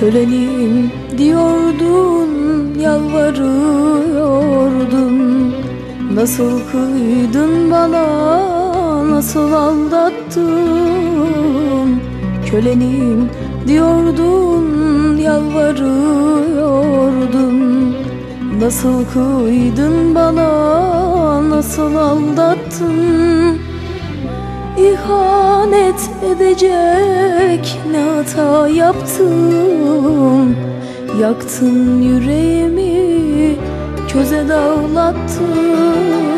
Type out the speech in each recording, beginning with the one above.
Kölenim diyordun, yalvarıyordun. Nasıl kıydın bana, nasıl aldattın? Kölenim diyordun, yalvarıyordun. Nasıl kıydın bana, nasıl aldattın? İhanet edecek ne hata yaptım Yaktın yüreğimi köze dağlattın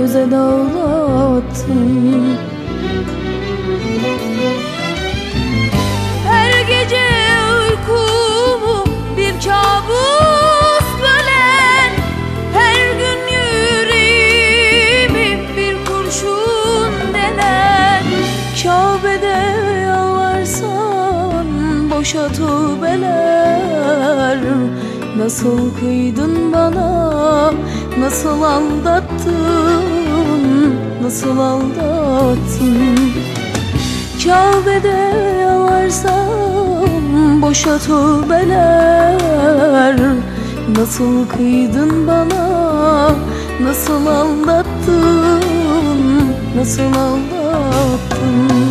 Köze dağlattın. Her gece uykumu bir kabus bölen Her gün yüreğimi bir kurşun delen Kabe'de yalvarsan boşa tövbeler Nasıl kıydın bana, nasıl aldattın, nasıl aldattın? Kabe'de yalarsam boşa tövbeler. Nasıl kıydın bana, nasıl aldattın, nasıl aldattın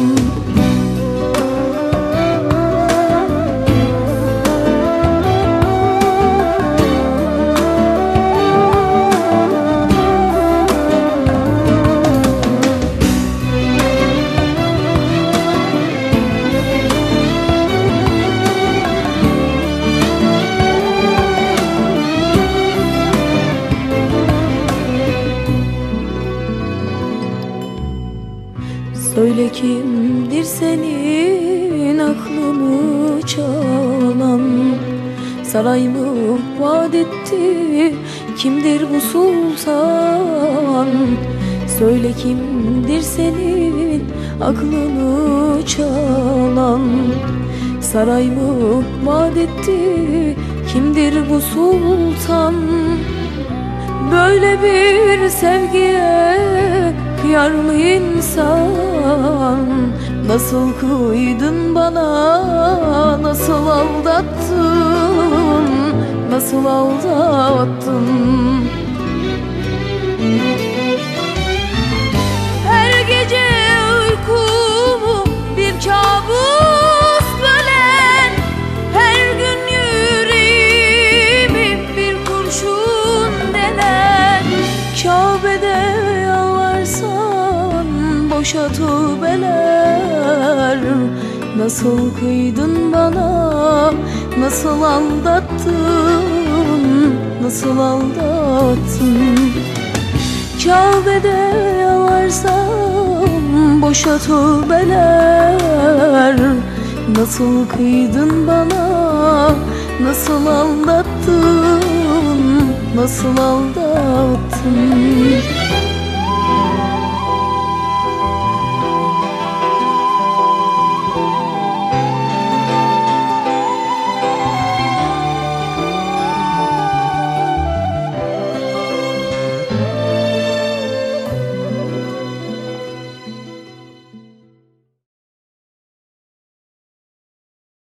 kimdir senin aklını çalan? Saray mı vaat kimdir bu sultan? Söyle kimdir senin aklını çalan? Saray mı vaat kimdir bu sultan? Böyle bir sevgiye kıyar mı insan Nasıl kıydın bana Nasıl aldattın Nasıl aldattın boşa tövbeler Nasıl kıydın bana, nasıl aldattın, nasıl aldattın? Kabe'de yalarsam boşa tövbeler Nasıl kıydın bana, nasıl aldattın, nasıl aldattın